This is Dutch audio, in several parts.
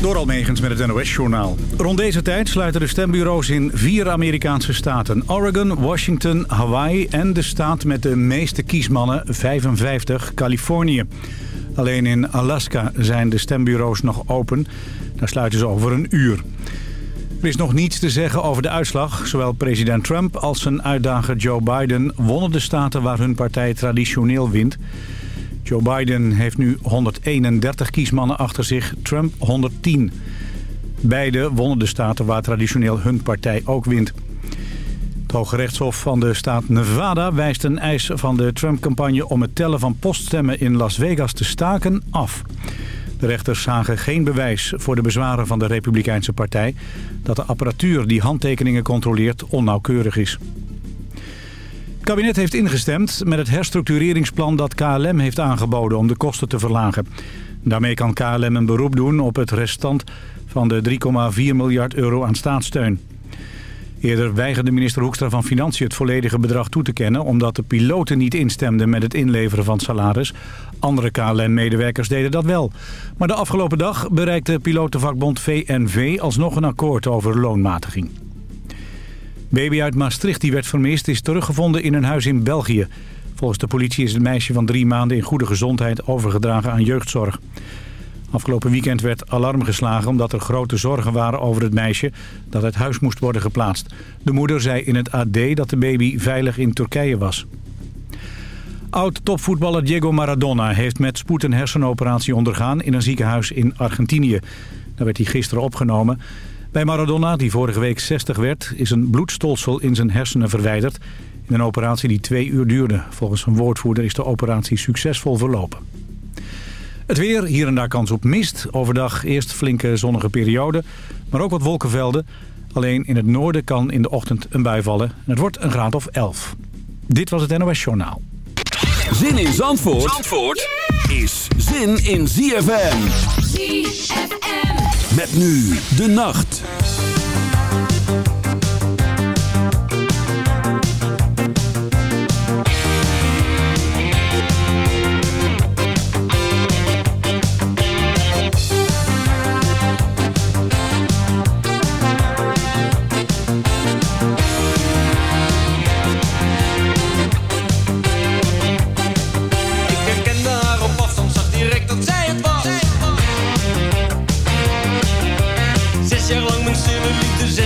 Door Almegens met het NOS-journaal. Rond deze tijd sluiten de stembureaus in vier Amerikaanse staten. Oregon, Washington, Hawaii en de staat met de meeste kiesmannen, 55, Californië. Alleen in Alaska zijn de stembureaus nog open. Daar sluiten ze over een uur. Er is nog niets te zeggen over de uitslag. Zowel president Trump als zijn uitdager Joe Biden wonnen de staten waar hun partij traditioneel wint. Joe Biden heeft nu 131 kiesmannen achter zich, Trump 110. Beide wonnen de staten waar traditioneel hun partij ook wint. Het Hoge Rechtshof van de staat Nevada wijst een eis van de Trump-campagne... om het tellen van poststemmen in Las Vegas te staken af. De rechters zagen geen bewijs voor de bezwaren van de Republikeinse partij... dat de apparatuur die handtekeningen controleert onnauwkeurig is. Kabinet heeft ingestemd met het herstructureringsplan dat KLM heeft aangeboden om de kosten te verlagen. Daarmee kan KLM een beroep doen op het restant van de 3,4 miljard euro aan staatssteun. Eerder weigerde minister Hoekstra van Financiën het volledige bedrag toe te kennen... omdat de piloten niet instemden met het inleveren van salaris. Andere KLM-medewerkers deden dat wel. Maar de afgelopen dag bereikte pilotenvakbond VNV alsnog een akkoord over loonmatiging. Baby uit Maastricht die werd vermist is teruggevonden in een huis in België. Volgens de politie is het meisje van drie maanden in goede gezondheid overgedragen aan jeugdzorg. Afgelopen weekend werd alarm geslagen omdat er grote zorgen waren over het meisje dat uit huis moest worden geplaatst. De moeder zei in het AD dat de baby veilig in Turkije was. Oud-topvoetballer Diego Maradona heeft met spoed een hersenoperatie ondergaan in een ziekenhuis in Argentinië. Daar werd hij gisteren opgenomen. Bij Maradona, die vorige week 60 werd, is een bloedstolsel in zijn hersenen verwijderd. In een operatie die twee uur duurde. Volgens een woordvoerder is de operatie succesvol verlopen. Het weer, hier en daar kans op mist. Overdag eerst flinke zonnige periode, maar ook wat wolkenvelden. Alleen in het noorden kan in de ochtend een bui vallen. Het wordt een graad of 11. Dit was het NOS Journaal. Zin in Zandvoort, Zandvoort is zin in ZFM. ZFM. Met nu de nacht.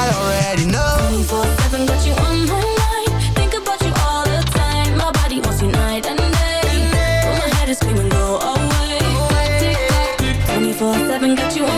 I already know. 24-7 got you on my mind. Think about you all the time. My body wants you night and day But my head is screaming go away. 24-7 got you on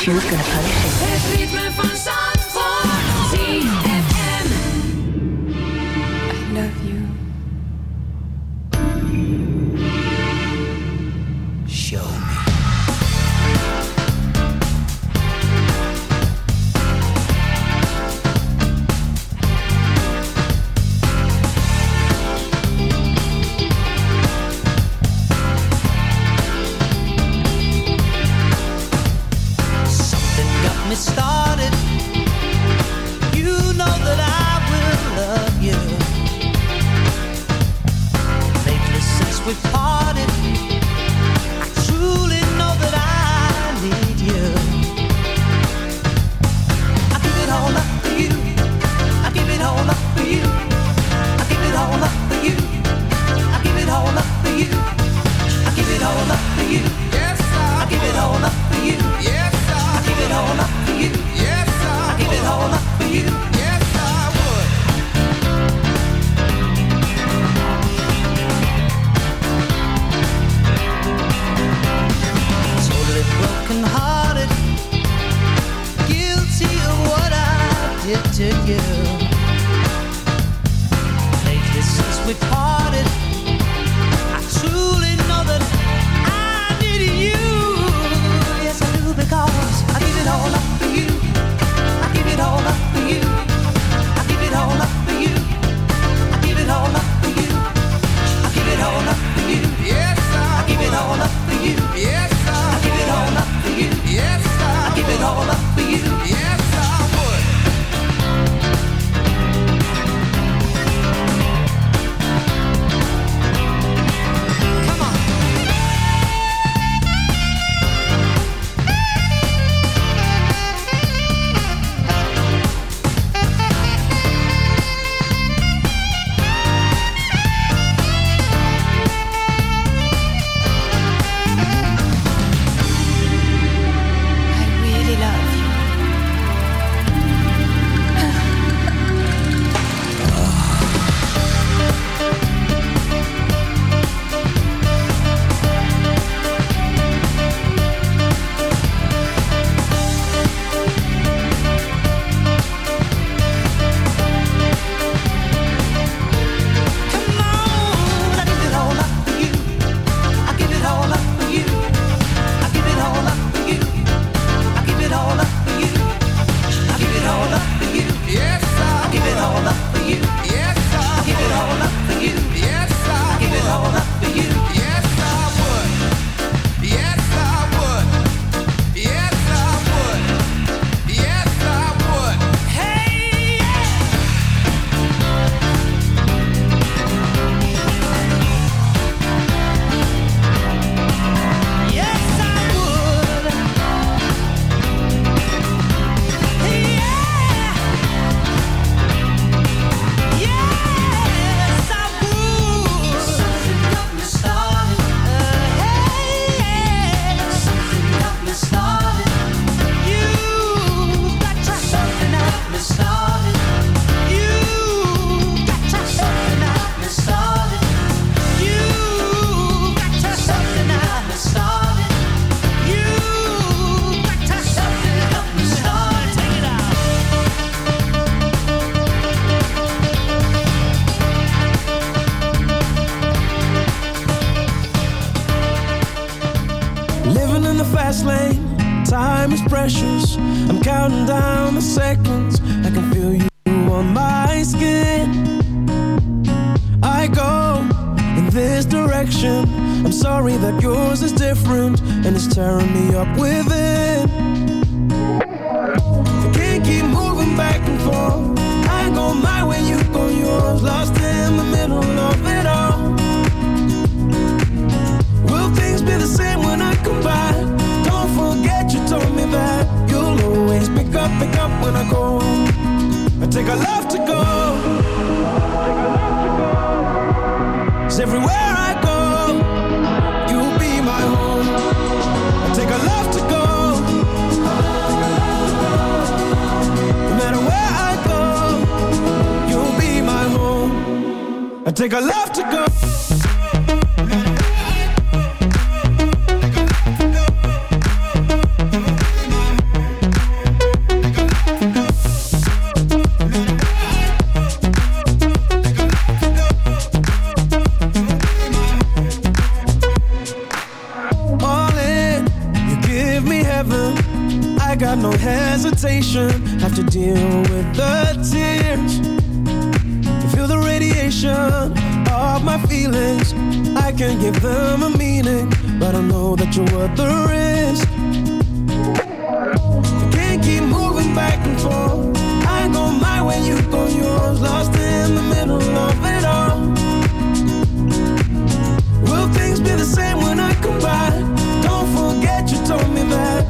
June's gonna punish him. Got no hesitation. Have to deal with the tears. Feel the radiation of my feelings. I can't give them a meaning, but I know that you're worth the risk. I can't keep moving back and forth. I go my way, you go yours. Lost in the middle of it all. Will things be the same when I come back? Don't forget you told me that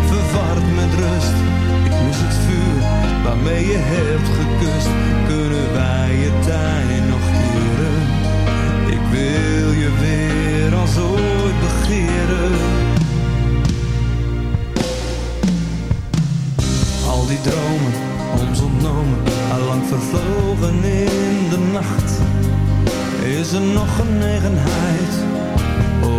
verward met rust. Ik mis het vuur waarmee je hebt gekust. Kunnen wij je tijd nog keren? Ik wil je weer als ooit begeren. Al die dromen, ons ontnomen, allang vervlogen in de nacht. Is er nog genegenheid?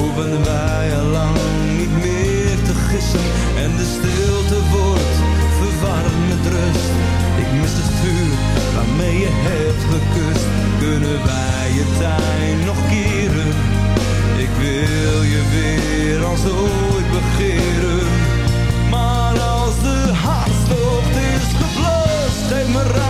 Hoeven wij al lang niet meer te gissen en de stilte wordt verwarmd met rust. Ik mis het vuur waarmee je hebt gekust. Kunnen wij je tijd nog keren? Ik wil je weer als ooit begeren. Maar als de hartstocht is geblust, geef me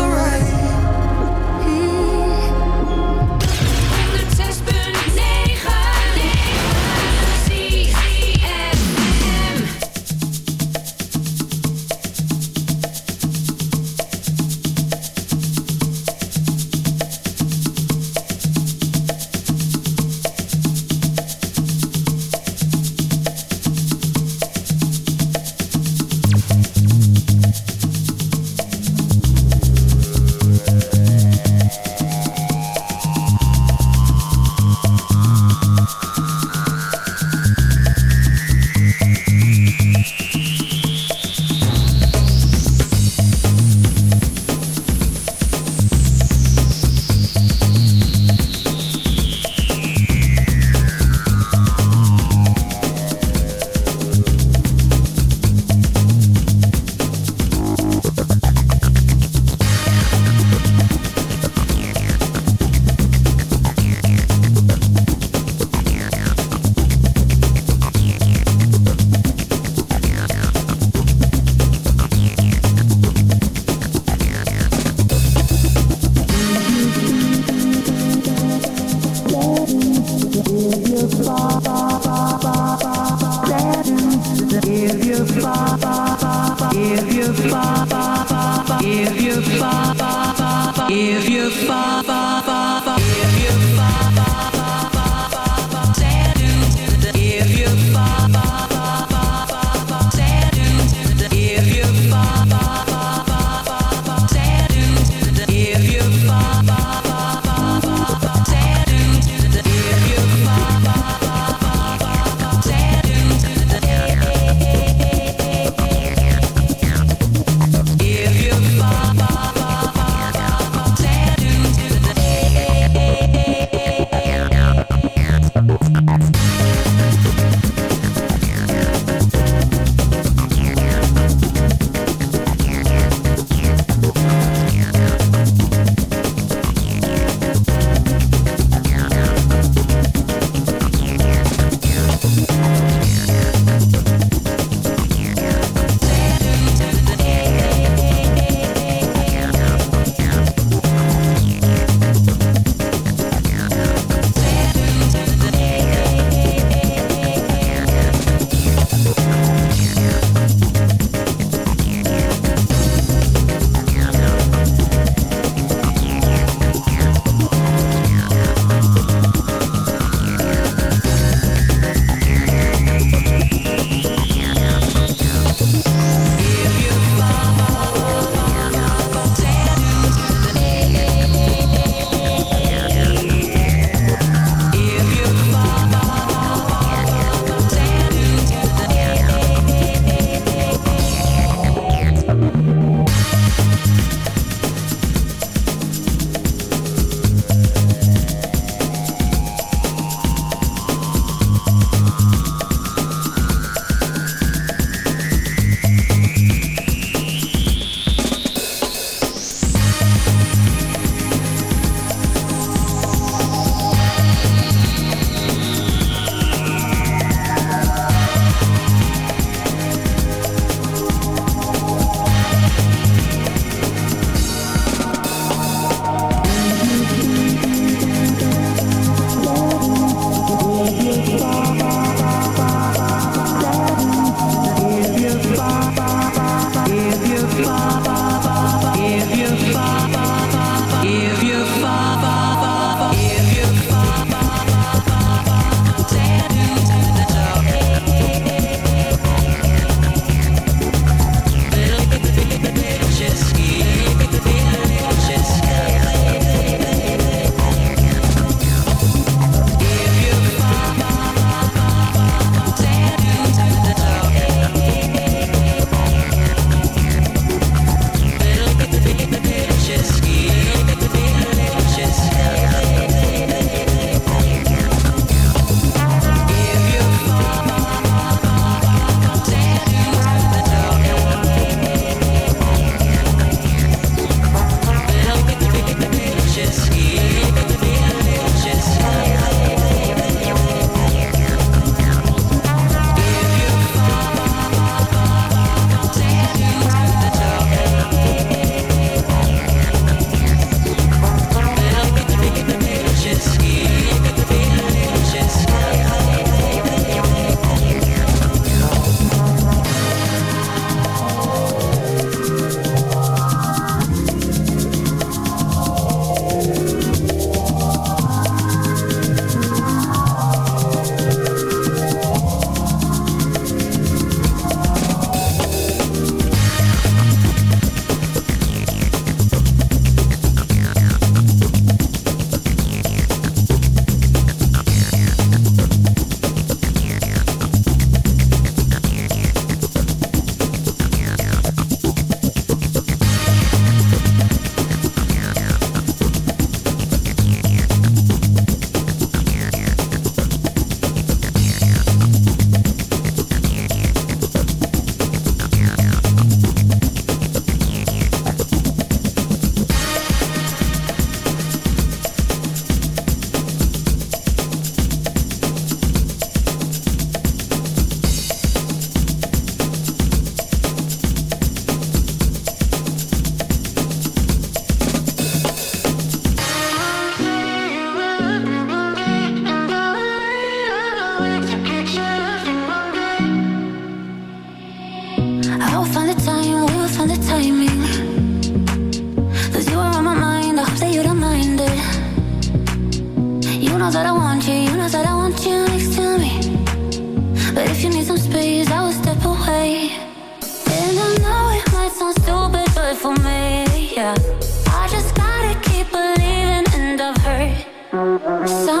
some